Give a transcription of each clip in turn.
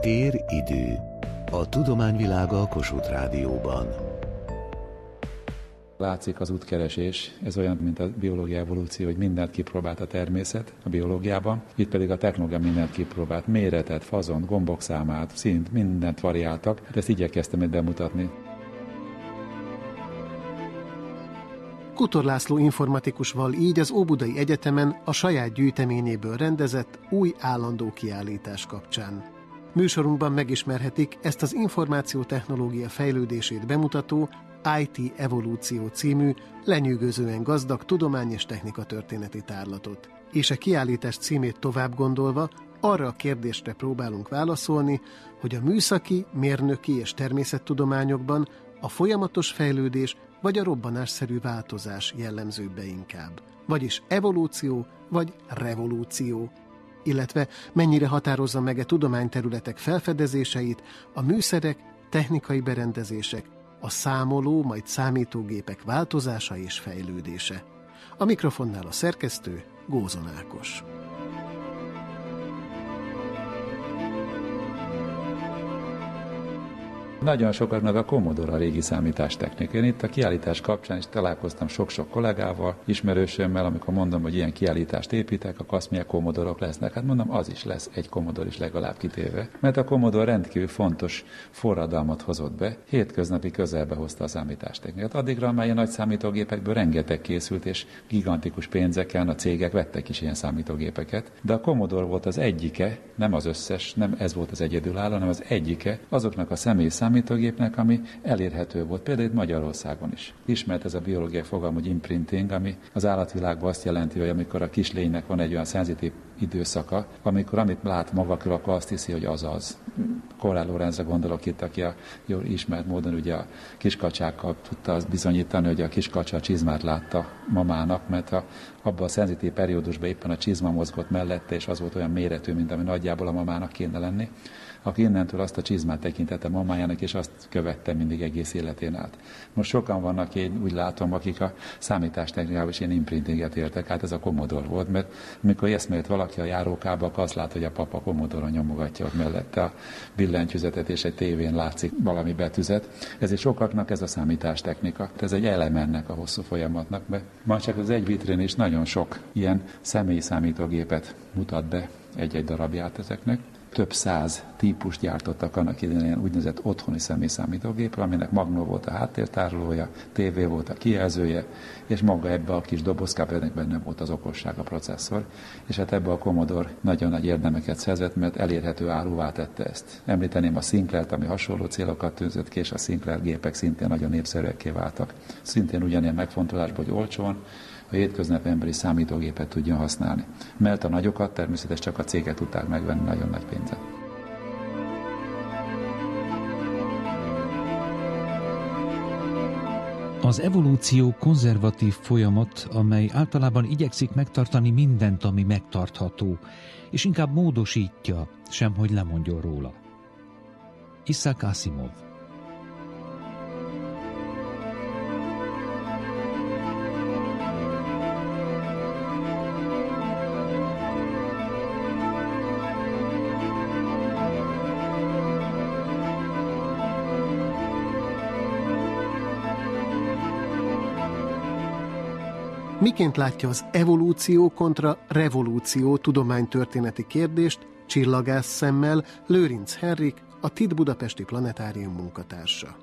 Tér idő. A tudományvilága a Kossuth Rádióban. Látszik az útkeresés, ez olyan, mint a biológia evolúció, hogy mindent kipróbált a természet a biológiában, itt pedig a technológia mindent kipróbált, méretet, fazont, gombok számát, szint, mindent variáltak, hát ezt igyekeztem itt bemutatni. Kutor László informatikusval így az Óbudai Egyetemen a saját gyűjteményéből rendezett új állandó kiállítás kapcsán. Műsorunkban megismerhetik ezt az információtechnológia fejlődését bemutató IT Evolúció című lenyűgözően gazdag tudomány és technika történeti tárlatot. És a kiállítás címét tovább gondolva arra a kérdésre próbálunk válaszolni, hogy a műszaki, mérnöki és természettudományokban a folyamatos fejlődés vagy a robbanásszerű változás jellemzőbb inkább. Vagyis evolúció vagy revolúció illetve mennyire határozza meg a e tudományterületek felfedezéseit, a műszerek, technikai berendezések, a számoló, majd számítógépek változása és fejlődése. A mikrofonnál a szerkesztő Gózon Ákos. Nagyon sokaknak a Commodore a régi számítástechnika. Én itt a kiállítás kapcsán is találkoztam sok-sok kollégával, ismerősömmel, amikor mondom, hogy ilyen kiállítást építek, akkor azt mondják, Commodore-ok lesznek. Hát mondom, az is lesz, egy Commodore is legalább kitéve. Mert a Commodore rendkívül fontos forradalmat hozott be, hétköznapi közelbe hozta a számítástechnikát. Addigra már ilyen nagy számítógépekből rengeteg készült, és gigantikus pénzeken a cégek vettek is ilyen számítógépeket. De a Commodore volt az egyike, nem az összes, nem ez volt az egyedülálló, hanem az egyike azoknak a személy számítógépnek, ami elérhető volt, például itt Magyarországon is. Ismert ez a biológiai fogalom, hogy imprinting, ami az állatvilágban azt jelenti, hogy amikor a kislénynek van egy olyan szenzitív időszaka, amikor amit lát maga körül, akkor azt hiszi, hogy az az. Korál Lorenzre gondolok itt, aki a jól ismert módon ugye a kiskacsákkal tudta azt bizonyítani, hogy a kiskacsa a csizmát látta mamának, mert a, abban a szenzitív periódusban éppen a csizma mozgott mellette, és az volt olyan méretű, mint ami nagyjából a mamának kéne lenni aki innentől azt a csizmát tekintette mamájának, és azt követte mindig egész életén át. Most sokan vannak, én úgy látom, akik a számítástechnikában is ilyen imprintinget értek, hát ez a komodor volt, mert amikor eszmélt valaki a járókába, akkor azt lát, hogy a papa komodoron nyomogatja ott mellette a billentyűzetet, és egy tévén látszik valami betűzet. Ezért sokaknak ez a számítástechnika. Ez egy elem ennek a hosszú folyamatnak. Be. Ma csak az egy vitrin is nagyon sok ilyen személyi számítógépet mutat be egy-egy darabját ezeknek több száz típus gyártottak annak idején úgynevezett otthoni személyszámítógépre, aminek magnó volt a háttértárolója, tévé volt a kijelzője, és maga ebbe a kis dobozkában benne volt az okosság, a processzor, és hát ebbe a Commodore nagyon nagy érdemeket szerzett, mert elérhető áruvá tette ezt. Említeném a Sinclair-t, ami hasonló célokat tűzött ki, és a Sinclair gépek szintén nagyon népszerűek váltak. Szintén ugyanilyen megfontolásból, hogy olcsón, a hétköznapi emberi számítógépet tudjon használni. Mert a nagyokat természetesen csak a cégek tudták megvenni nagyon nagy pénzet. Az evolúció konzervatív folyamat, amely általában igyekszik megtartani mindent, ami megtartható, és inkább módosítja, sem hogy lemondjon róla. Isaac Asimov Miként látja az evolúció kontra revolúció tudománytörténeti kérdést csillagász szemmel Lőrinc Henrik, a TIT Budapesti Planetárium munkatársa.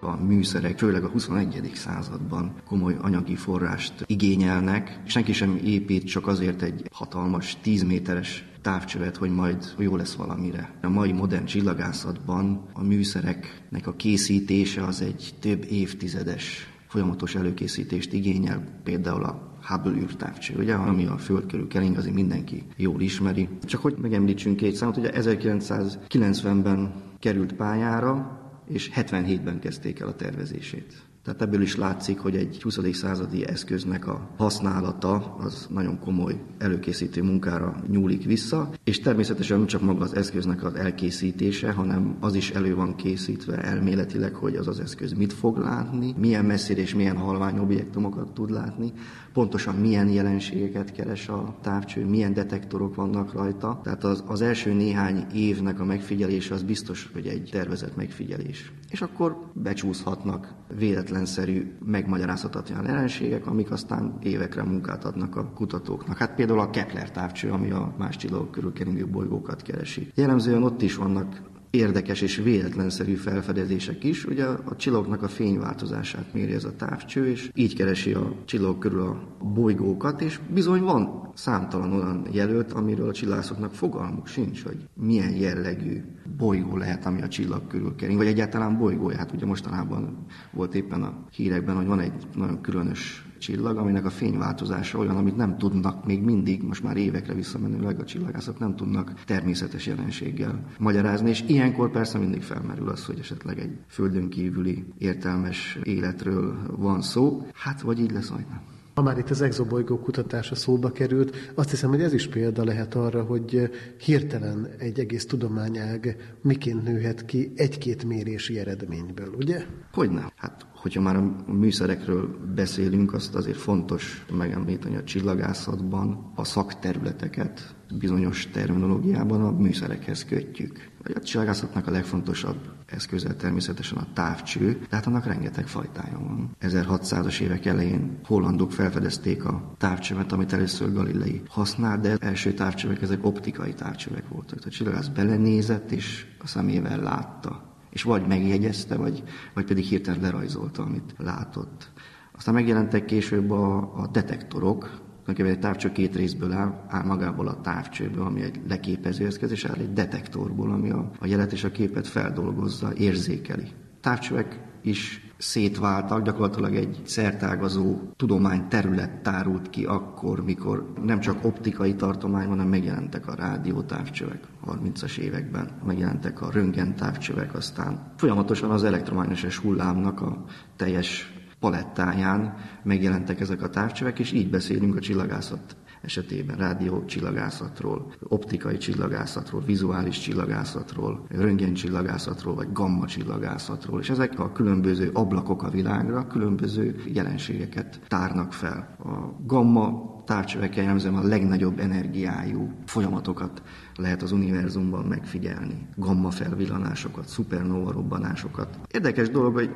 A műszerek, főleg a 21. században komoly anyagi forrást igényelnek. Senki sem épít csak azért egy hatalmas 10 méteres távcsövet, hogy majd jó lesz valamire. A mai modern csillagászatban a műszereknek a készítése az egy több évtizedes folyamatos előkészítést igényel, például a Hubble űrtávcső, ugye, ami a Föld körül kering, azért mindenki jól ismeri. Csak hogy megemlítsünk két számot, ugye 1990-ben került pályára, és 77-ben kezdték el a tervezését. Tehát ebből is látszik, hogy egy 20. századi eszköznek a használata az nagyon komoly előkészítő munkára nyúlik vissza, és természetesen nem csak maga az eszköznek az elkészítése, hanem az is elő van készítve elméletileg, hogy az az eszköz mit fog látni, milyen messzire és milyen halvány objektumokat tud látni, pontosan milyen jelenségeket keres a távcső, milyen detektorok vannak rajta. Tehát az, az első néhány évnek a megfigyelése az biztos, hogy egy tervezett megfigyelés. És akkor becsúszhatnak véletlenszerű, megmagyarázhatatlan jelenségek, amik aztán évekre munkát adnak a kutatóknak. Hát például a Kepler távcső, ami a más csillagok körül keringő bolygókat keresi. Jellemzően ott is vannak érdekes és véletlenszerű felfedezések is. Ugye a csillagoknak a fényváltozását méri ez a távcső, és így keresi a csillag körül a bolygókat, és bizony van számtalan olyan jelölt, amiről a csillagászoknak fogalmuk sincs, hogy milyen jellegű bolygó lehet, ami a csillag körül kering, vagy egyáltalán bolygója. Hát ugye mostanában volt éppen a hírekben, hogy van egy nagyon különös csillag, aminek a fényváltozása olyan, amit nem tudnak még mindig, most már évekre visszamenőleg a csillagászok nem tudnak természetes jelenséggel magyarázni, és ilyenkor persze mindig felmerül az, hogy esetleg egy földön kívüli értelmes életről van szó, hát vagy így lesz, vagy nem. Ha már itt az exobolygó kutatása szóba került, azt hiszem, hogy ez is példa lehet arra, hogy hirtelen egy egész tudományág miként nőhet ki egy-két mérési eredményből, ugye? Hogyne. Hát hogyha már a műszerekről beszélünk, azt azért fontos megemlíteni a csillagászatban a szakterületeket, bizonyos terminológiában a műszerekhez kötjük. A csillagászatnak a legfontosabb eszköze természetesen a távcső, tehát annak rengeteg fajtája van. 1600-as évek elején hollandok felfedezték a távcsövet, amit először Galilei használt, de első távcsövek ezek optikai távcsövek voltak. A csillagász belenézett, és a szemével látta és vagy megjegyezte, vagy, vagy pedig hirtelen lerajzolta, amit látott. Aztán megjelentek később a, a detektorok, tulajdonképpen egy távcső két részből áll, áll magából a távcsőből, ami egy leképező eszköz, és áll egy detektorból, ami a, a jelet és a képet feldolgozza, érzékeli. Távcsövek is szétváltak, gyakorlatilag egy szertágazó tudomány terület tárult ki akkor, mikor nem csak optikai tartomány, hanem megjelentek a rádiótávcsövek 30-as években, megjelentek a röntgentávcsövek, aztán folyamatosan az elektromágneses hullámnak a teljes palettáján megjelentek ezek a távcsövek, és így beszélünk a csillagászat esetében rádió csillagászatról, optikai csillagászatról, vizuális csillagászatról, röntgen csillagászatról, vagy gamma csillagászatról, és ezek a különböző ablakok a világra különböző jelenségeket tárnak fel. A gamma távcsövekkel jellemzően a legnagyobb energiájú folyamatokat lehet az univerzumban megfigyelni. Gamma felvillanásokat, szupernova robbanásokat. Érdekes dolog, hogy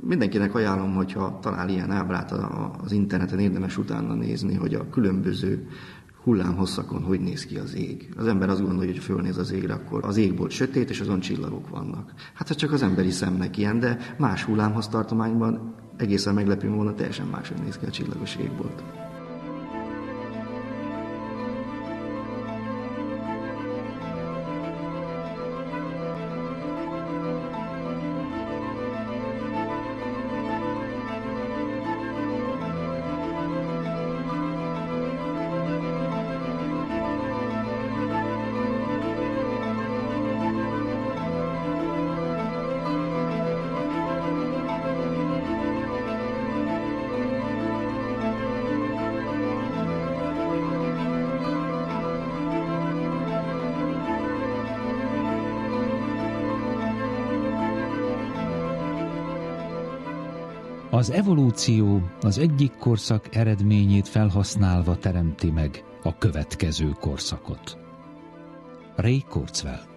mindenkinek ajánlom, hogyha talál ilyen ábrát az interneten, érdemes utána nézni, hogy a különböző hullámhosszakon hogy néz ki az ég. Az ember azt gondolja, hogy fölnéz az égre, akkor az égból sötét, és azon csillagok vannak. Hát ez csak az emberi szemnek ilyen, de más hullámhoztartományban egészen meglepő módon teljesen máshogy néz ki a csillagos égbolt. Az evolúció az egyik korszak eredményét felhasználva teremti meg a következő korszakot. Ray Kurzweil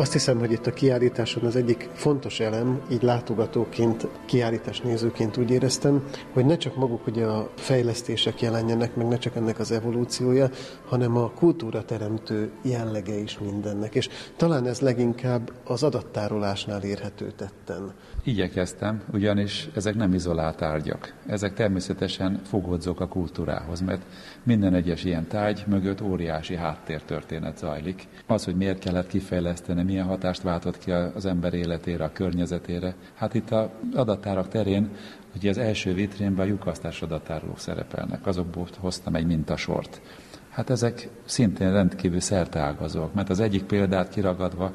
Azt hiszem, hogy itt a kiállításon az egyik fontos elem, így látogatóként, kiállítás nézőként úgy éreztem, hogy ne csak maguk ugye a fejlesztések jelenjenek, meg ne csak ennek az evolúciója, hanem a kultúra teremtő jellege is mindennek. És talán ez leginkább az adattárolásnál érhető tetten. Igyekeztem, ugyanis ezek nem izolált tárgyak. Ezek természetesen fogódzók a kultúrához, mert minden egyes ilyen tárgy mögött óriási háttértörténet zajlik. Az, hogy miért kellett kifejleszteni, milyen hatást váltott ki az ember életére, a környezetére. Hát itt az adattárak terén ugye az első vitrénben a lyukasztás adattárolók szerepelnek, azokból hoztam egy mintasort. Hát ezek szintén rendkívül szerteágazóak, mert az egyik példát kiragadva,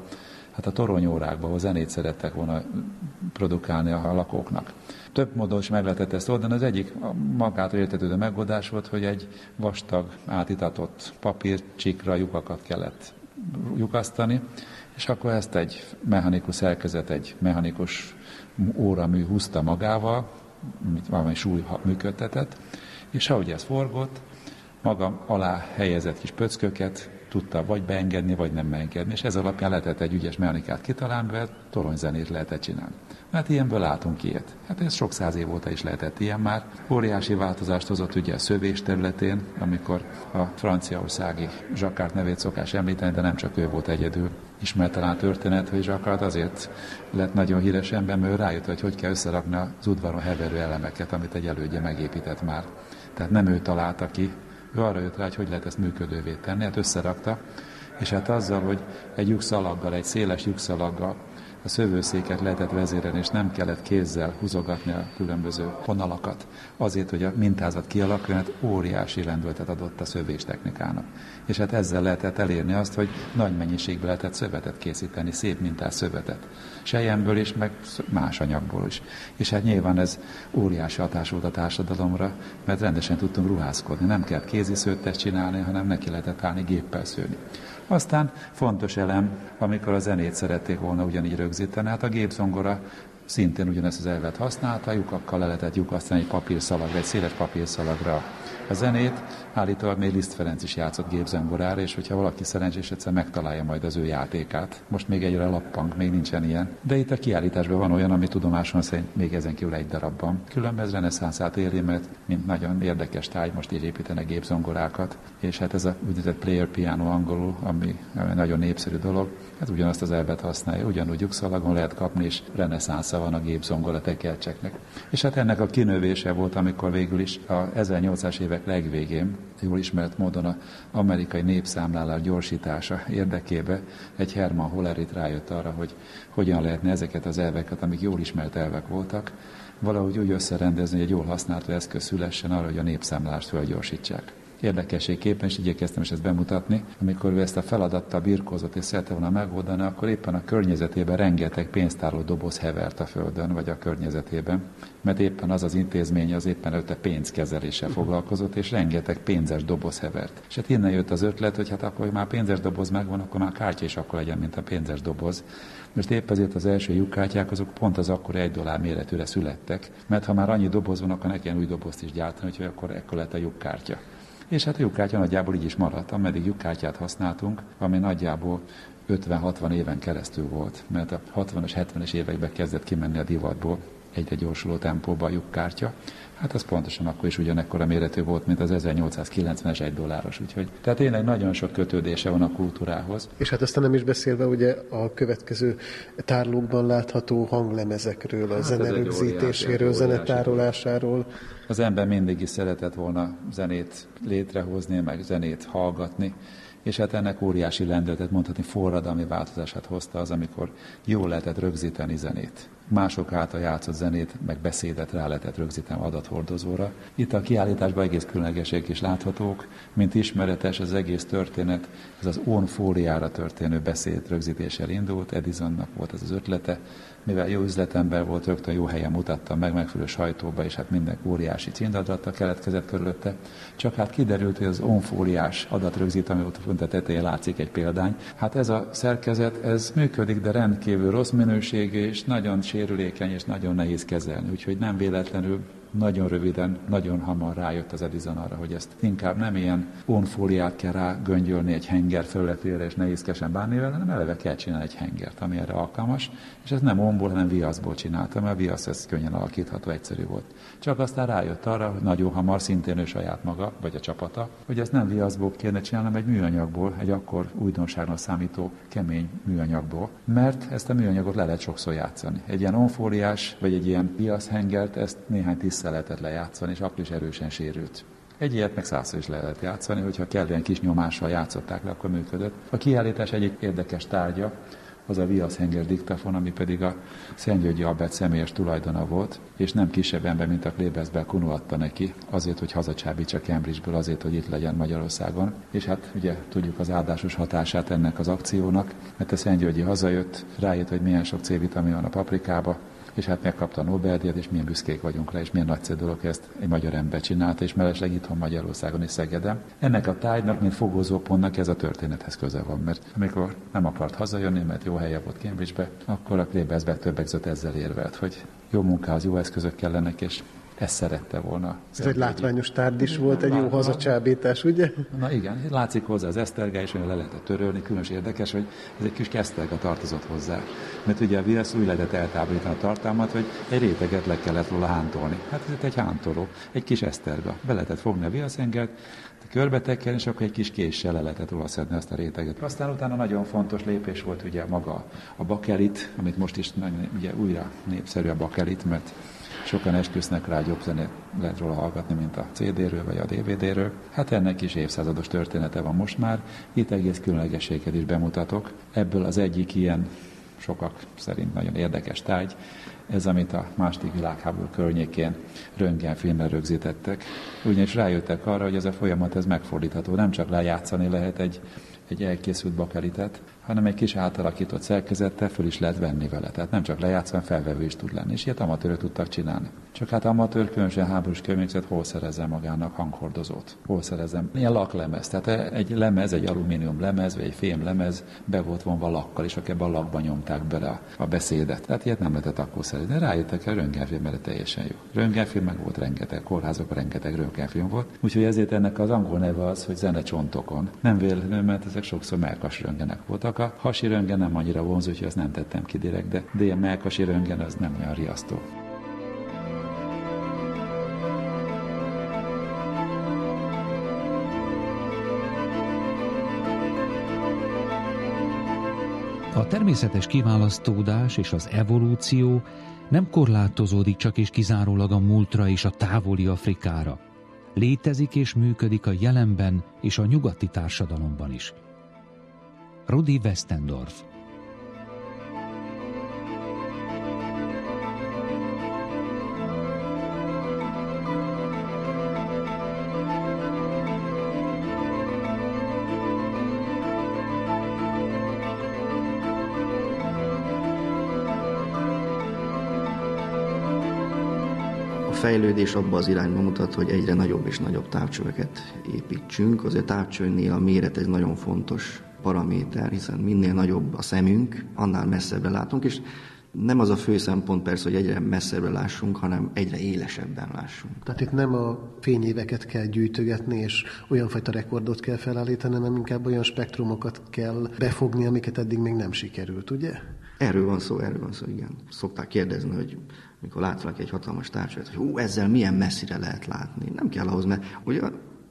hát a toronyórákban, ahol zenét szerettek volna produkálni a lakóknak. Több módon is meg lehetett ezt oldani. Az egyik magától értetődő megoldás volt, hogy egy vastag, átitatott papírcsikra lyukakat kellett lyukasztani, és akkor ezt egy mechanikus szerkezet, egy mechanikus óramű húzta magával, valami súly működtetett, és ahogy ez forgott, maga alá helyezett kis pöcköket, tudta vagy beengedni, vagy nem beengedni, és ez alapján lehetett egy ügyes mechanikát kitalálni, mert toronyzenét lehetett csinálni. Mert ilyenből látunk ilyet. Hát ez sok száz év óta is lehetett ilyen már. Óriási változást hozott ugye a szövés területén, amikor a franciaországi Zsakárt nevét szokás említeni, de nem csak ő volt egyedül. Ismert talán történet, hogy Zsakárt azért lett nagyon híres ember, mert ő rájött, hogy hogy kell összerakni az udvaron heverő elemeket, amit egy elődje megépített már. Tehát nem ő találta ki, ő arra jött rá, hogy hogy lehet ezt működővé tenni, hát összerakta, és hát azzal, hogy egy lyukszalaggal, egy széles lyukszalaggal a szövőszéket lehetett vezérelni, és nem kellett kézzel húzogatni a különböző vonalakat. Azért, hogy a mintázat kialakuljon, hát óriási lendületet adott a szövés technikának. És hát ezzel lehetett elérni azt, hogy nagy mennyiségben lehetett szövetet készíteni, szép mintás szövetet. Sejemből is, meg más anyagból is. És hát nyilván ez óriási hatás volt a társadalomra, mert rendesen tudtunk ruházkodni. Nem kellett kézi szőttest csinálni, hanem neki lehetett állni géppel szőni. Aztán fontos elem, amikor a zenét szerették volna ugyanígy rögzíteni, hát a gépzongora szintén ugyanezt az elvet használta, lyukakkal le lehetett lyukasztani egy papírszalagra, egy széles papírszalagra a zenét. Állítólag még Liszt Ferenc is játszott gépzengorára, és hogyha valaki szerencsés, egyszer megtalálja majd az ő játékát. Most még egyre lappang, még nincsen ilyen. De itt a kiállításban van olyan, ami tudomáson szerint még ezen kívül egy darabban. Különben reneszánszát éli, mert mint nagyon érdekes táj, most így építenek gépzongorákat, és hát ez a úgynevezett player piano angolul, ami, ami nagyon népszerű dolog, hát ugyanazt az elvet használja, ugyanúgy lyukszalagon lehet kapni, és reneszánsza van a gépzongora tekercseknek. És hát ennek a kinövése volt, amikor végül is a 1800-as évek legvégén, jól ismert módon a amerikai népszámlálás gyorsítása érdekébe egy Herman Hollerit rájött arra, hogy hogyan lehetne ezeket az elveket, amik jól ismert elvek voltak, valahogy úgy összerendezni, hogy egy jól használt eszköz szülessen arra, hogy a népszámlást felgyorsítsák érdekességképpen, és igyekeztem is ezt bemutatni, amikor ő ezt a feladattal birkózott és szerette volna megoldani, akkor éppen a környezetében rengeteg pénztárló doboz hevert a földön, vagy a környezetében, mert éppen az az intézmény az éppen őte pénzkezeléssel foglalkozott, és rengeteg pénzes doboz hevert. És hát innen jött az ötlet, hogy hát akkor, hogy már pénzes doboz megvan, akkor már kártya is akkor legyen, mint a pénzes doboz. Most épp ezért az első lyukkártyák azok pont az akkor egy dollár méretűre születtek, mert ha már annyi doboz van, akkor ne új dobozt is gyártani, hogy akkor ekkor lett a lyukkártya. És hát a lyukkártya nagyjából így is maradt, ameddig lyukkártyát használtunk, ami nagyjából 50-60 éven keresztül volt, mert a 60-as, 70-es években kezdett kimenni a divatból egyre gyorsuló tempóba a lyukkártya. Hát az pontosan akkor is ugyanekkora méretű volt, mint az 1890-es egy dolláros. Úgyhogy, tehát tényleg nagyon sok kötődése van a kultúrához. És hát aztán nem is beszélve ugye a következő tárlókban látható hanglemezekről, a hát zene rögzítéséről, zenetárolásáról. Az ember mindig is szeretett volna zenét létrehozni, meg zenét hallgatni, és hát ennek óriási lendületet mondhatni forradalmi változását hozta az, amikor jól lehetett rögzíteni zenét mások által játszott zenét, meg beszédet rá lehetett rögzíteni adathordozóra. Itt a kiállításban egész különlegesek is láthatók, mint ismeretes az egész történet, ez az on fóliára történő beszéd rögzítéssel indult, Edisonnak volt ez az ötlete, mivel jó üzletember volt, rögtön jó helyen mutatta meg megfelelő sajtóba, és hát minden óriási címadatrata keletkezett körülötte. Csak hát kiderült, hogy az onfóliás adatrögzít, ami ott a tetején látszik egy példány. Hát ez a szerkezet, ez működik, de rendkívül rossz minőségű, és nagyon sérülékeny, és nagyon nehéz kezelni. Úgyhogy nem véletlenül nagyon röviden, nagyon hamar rájött az Edison arra, hogy ezt inkább nem ilyen onfóliát kell rá göngyölni egy henger felületére, és nehézkesen bánni vele, hanem eleve kell csinálni egy hengert, ami erre alkalmas, és ez nem onból, hanem viaszból csináltam, mert viasz ez könnyen alakítható, egyszerű volt. Csak aztán rájött arra, hogy nagyon hamar, szintén ő saját maga, vagy a csapata, hogy ezt nem viaszból kéne csinálni, hanem egy műanyagból, egy akkor újdonságnak számító kemény műanyagból, mert ezt a műanyagot le lehet sokszor játszani. Egy ilyen onfóliás, vagy egy ilyen viaszhengert, ezt néhány tízszer lehetett lejátszani, és akkor is erősen sérült. Egy ilyet meg százszor is lehet játszani, hogyha kellően kis nyomással játszották le, akkor működött. A kiállítás egyik érdekes tárgya, az a Viaszhenger diktafon, ami pedig a Szentgyörgyi Albert személyes tulajdona volt, és nem kisebb ember, mint a Klebesbel Kunu adta neki, azért, hogy hazacsábítsa Cambridgeből, azért, hogy itt legyen Magyarországon. És hát ugye tudjuk az áldásos hatását ennek az akciónak, mert a Szentgyörgyi hazajött, rájött, hogy milyen sok C-vitamin van a paprikába, és hát megkapta a Nobel-díjat, és milyen büszkék vagyunk rá, és milyen nagyszerű dolog ezt egy magyar ember csinálta, és mellesleg itthon Magyarországon is Szegeden. Ennek a tájnak, mint fogózópontnak ez a történethez köze van, mert amikor nem akart hazajönni, mert jó helye volt Cambridge-be, akkor a Klebersberg többek között ezzel érvelt, hogy jó munkához jó eszközök kellenek, és ezt szerette volna. Ez egy látványos tárd is volt, egy jó hazacsábítás, ugye? Na igen, látszik hozzá az esztergá, és le lehetett törölni, különös érdekes, hogy ez egy kis keszterga tartozott hozzá. Mert ugye a viasz úgy lehetett eltávolítani a tartalmat, hogy egy réteget le kellett róla hántolni. Hát ez egy hántoló, egy kis eszterga. Be lehetett fogni a viaszengert, körbetekkel, és akkor egy kis késsel le lehetett róla szedni azt a réteget. Aztán utána nagyon fontos lépés volt ugye maga a bakelit, amit most is ugye újra népszerű a bakelit, mert Sokan esküsznek rá, jobb zenét lehet róla hallgatni, mint a CD-ről vagy a DVD-ről. Hát ennek is évszázados története van most már. Itt egész különlegességet is bemutatok. Ebből az egyik ilyen sokak szerint nagyon érdekes tárgy, ez, amit a második világháború környékén röntgenfilmre rögzítettek. Ugyanis rájöttek arra, hogy ez a folyamat ez megfordítható. Nem csak lejátszani lehet egy, egy elkészült bakelitet, hanem egy kis átalakított szerkezettel föl is lehet venni vele. Tehát nem csak lejátszani, felvevő is tud lenni. És ilyet amatőrök tudtak csinálni. Csak hát amatőr, különösen háborús környékezet, hol szerezzen magának hanghordozót? Hol szerezzen? Ilyen laklemez. Tehát egy lemez, egy alumínium lemez, vagy egy fém lemez be volt vonva lakkal, és akkor ebbe a lakba nyomták bele a, beszédet. Tehát ilyet nem lehetett akkor szerezni. Rájöttek, hogy a röntgenfilm erre teljesen jó. Röntgenfilm meg volt rengeteg, kórházakban rengeteg röntgenfilm volt. Úgyhogy ezért ennek az angol neve az, hogy zene csontokon. Nem véletlenül, mert ezek sokszor melkas röntgenek voltak. A hasi röntgen nem annyira vonzó, úgyhogy azt nem tettem ki direkt, de, ilyen melkasi röntgen az nem olyan riasztó. A természetes kiválasztódás és az evolúció nem korlátozódik csak és kizárólag a múltra és a távoli Afrikára. Létezik és működik a jelenben és a nyugati társadalomban is. Rudi Westendorf fejlődés abba az irányba mutat, hogy egyre nagyobb és nagyobb távcsöveket építsünk. Azért távcsőnél a méret egy nagyon fontos paraméter, hiszen minél nagyobb a szemünk, annál messzebbre látunk, és nem az a fő szempont persze, hogy egyre messzebbre lássunk, hanem egyre élesebben lássunk. Tehát itt nem a fényéveket kell gyűjtögetni, és olyan fajta rekordot kell felállítani, hanem inkább olyan spektrumokat kell befogni, amiket eddig még nem sikerült, ugye? Erről van szó, erről van szó, igen. Szokták kérdezni, hogy mikor lát valaki egy hatalmas távcsövet, hogy hú, ezzel milyen messzire lehet látni. Nem kell ahhoz, mert ugye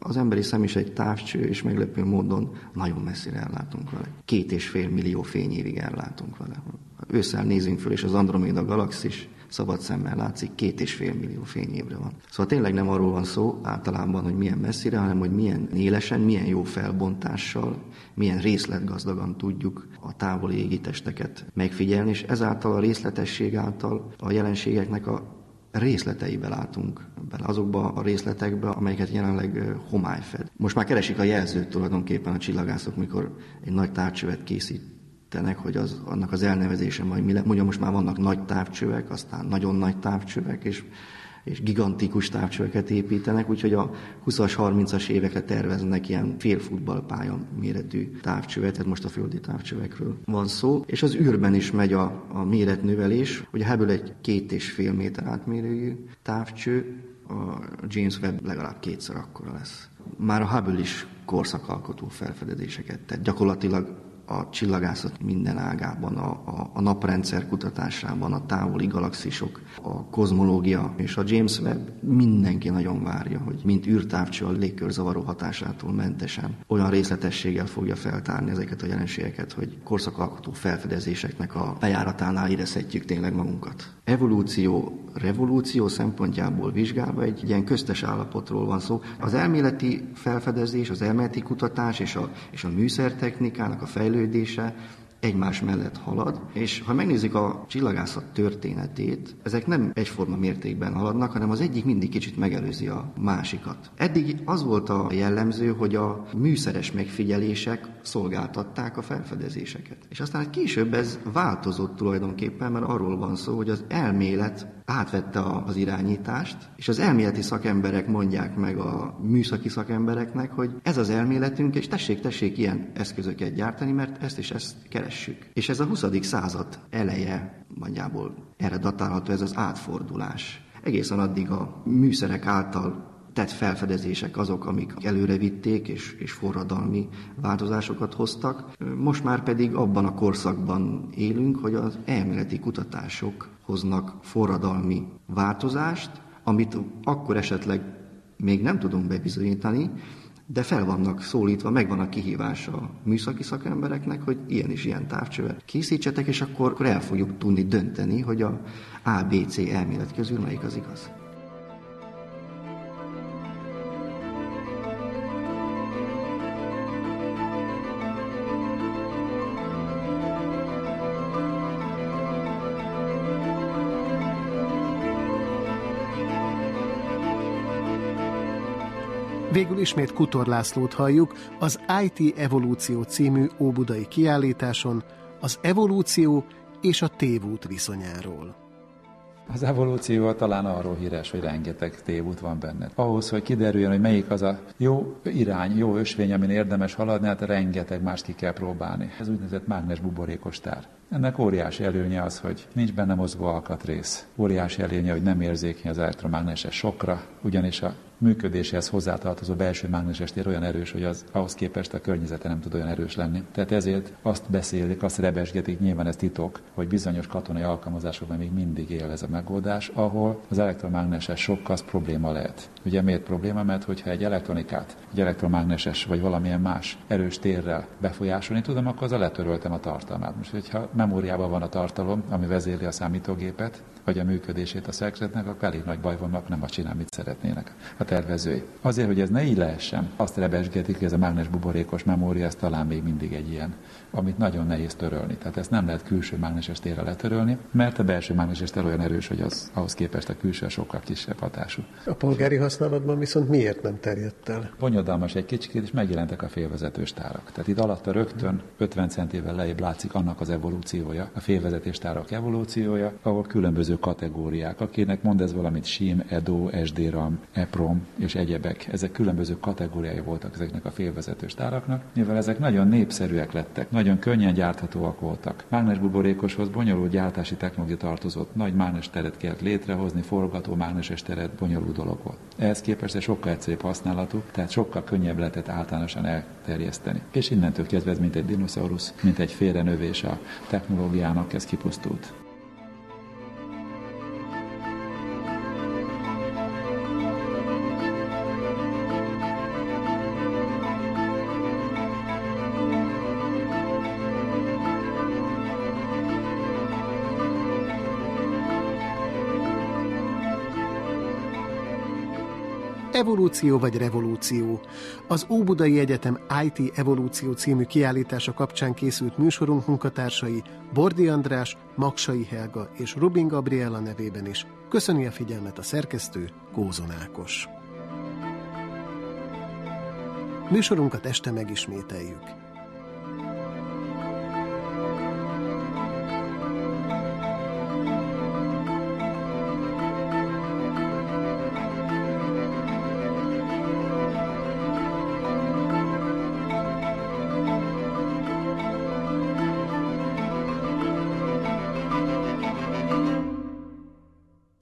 az emberi szem is egy távcső, és meglepő módon nagyon messzire ellátunk vele. Két és fél millió fényévig ellátunk vele. Ősszel nézünk föl, és az Andromeda galaxis szabad szemmel látszik, két és fél millió fényévre van. Szóval tényleg nem arról van szó általában, hogy milyen messzire, hanem hogy milyen élesen, milyen jó felbontással, milyen részletgazdagan tudjuk a távoli égitesteket megfigyelni, és ezáltal a részletesség által a jelenségeknek a részleteibe látunk bele, azokba a részletekbe, amelyeket jelenleg homály fed. Most már keresik a jelzőt tulajdonképpen a csillagászok, mikor egy nagy távcsövet készít tenek, hogy az, annak az elnevezése majd mi lehet. Mondja, most már vannak nagy távcsövek, aztán nagyon nagy távcsövek, és, és gigantikus távcsöveket építenek, úgyhogy a 20-as, 30-as évekre terveznek ilyen félfutballpálya méretű távcsövet, tehát most a földi távcsövekről van szó. És az űrben is megy a, a méretnövelés, hogy a Hubble egy két és fél méter átmérőjű távcső, a James Webb legalább kétszer akkora lesz. Már a Hubble is korszakalkotó felfedezéseket tett. Gyakorlatilag a csillagászat minden ágában, a, a, a naprendszer kutatásában, a távoli galaxisok, a kozmológia és a James Webb mindenki nagyon várja, hogy mint űrtávcső a légkörzavaró hatásától mentesen olyan részletességgel fogja feltárni ezeket a jelenségeket, hogy korszakalkotó felfedezéseknek a bejáratánál érezhetjük tényleg magunkat. Evolúció, revolúció szempontjából vizsgálva egy ilyen köztes állapotról van szó. Az elméleti felfedezés, az elméleti kutatás és a, és a műszertechnikának a fejlődése egymás mellett halad, és ha megnézzük a csillagászat történetét, ezek nem egyforma mértékben haladnak, hanem az egyik mindig kicsit megelőzi a másikat. Eddig az volt a jellemző, hogy a műszeres megfigyelések szolgáltatták a felfedezéseket. És aztán később ez változott tulajdonképpen, mert arról van szó, hogy az elmélet átvette az irányítást, és az elméleti szakemberek mondják meg a műszaki szakembereknek, hogy ez az elméletünk, és tessék, tessék ilyen eszközöket gyártani, mert ezt és ezt keressük. És ez a 20. század eleje, nagyjából erre datálható ez az átfordulás. Egészen addig a műszerek által tett felfedezések azok, amik előre vitték és, és forradalmi változásokat hoztak. Most már pedig abban a korszakban élünk, hogy az elméleti kutatások hoznak forradalmi változást, amit akkor esetleg még nem tudunk bebizonyítani, de fel vannak szólítva, megvan a kihívás a műszaki szakembereknek, hogy ilyen is ilyen távcsövet készítsetek, és akkor el fogjuk tudni dönteni, hogy a ABC elmélet közül melyik az igaz. Végül ismét Kutor Lászlót halljuk az IT Evolúció című óbudai kiállításon az evolúció és a tévút viszonyáról. Az evolúció talán arról híres, hogy rengeteg tévút van benne. Ahhoz, hogy kiderüljön, hogy melyik az a jó irány, jó ösvény, amin érdemes haladni, hát rengeteg más ki kell próbálni. Ez úgynevezett mágnes buborékos tár. Ennek óriási előnye az, hogy nincs benne mozgó alkatrész. Óriási előnye, hogy nem érzékeny az elektromágneses sokra, ugyanis a működéséhez hozzátartozó belső mágneses tér olyan erős, hogy az ahhoz képest a környezete nem tud olyan erős lenni. Tehát ezért azt beszélik, azt rebesgetik, nyilván ez titok, hogy bizonyos katonai alkalmazásokban még mindig él ez a megoldás, ahol az elektromágneses sok az probléma lehet. Ugye miért probléma? Mert hogyha egy elektronikát, egy elektromágneses vagy valamilyen más erős térrel befolyásolni tudom, akkor az letöröltem a tartalmát. Most, hogyha memóriában van a tartalom, ami vezérli a számítógépet, vagy a működését a szerkezetnek, akkor elég nagy baj vannak, nem azt csinál, mit szeretnének a tervezői. Azért, hogy ez ne így lehessen, azt rebesgetik, hogy ez a mágnes buborékos memória, ez talán még mindig egy ilyen, amit nagyon nehéz törölni. Tehát ezt nem lehet külső mágneses térre letörölni, mert a belső mágneses tér olyan erős, hogy az ahhoz képest a külső sokkal kisebb hatású. A polgári használatban viszont miért nem terjedt el? Bonyodalmas egy kicsit, és megjelentek a félvezetős tárak. Tehát itt alatta rögtön 50 centével lejjebb látszik annak az evolúciója, a félvezetés tárak evolúciója, ahol különböző kategóriák. Akinek mond ez valamit SIM, EDO, SDRAM, EPROM és egyebek, ezek különböző kategóriái voltak ezeknek a félvezetős táraknak, mivel ezek nagyon népszerűek lettek, nagyon könnyen gyárthatóak voltak. Mágnesbuborékoshoz bonyolult gyártási technológia tartozott, nagy mágnes teret kellett létrehozni, forgató mágneses teret bonyolult dolog volt. Ehhez képest sokkal egyszerűbb használatú, tehát sokkal könnyebb lehetett általánosan elterjeszteni. És innentől kezdve ez mint egy dinoszaurusz, mint egy félrenövés a technológiának, ez kipusztult. Evolúció vagy revolúció. Az Óbudai Egyetem IT Evolúció című kiállítása kapcsán készült műsorunk munkatársai Bordi András, Maksai Helga és Rubin Gabriella nevében is. Köszöni a figyelmet a szerkesztő Gózon Ákos. Műsorunkat este megismételjük.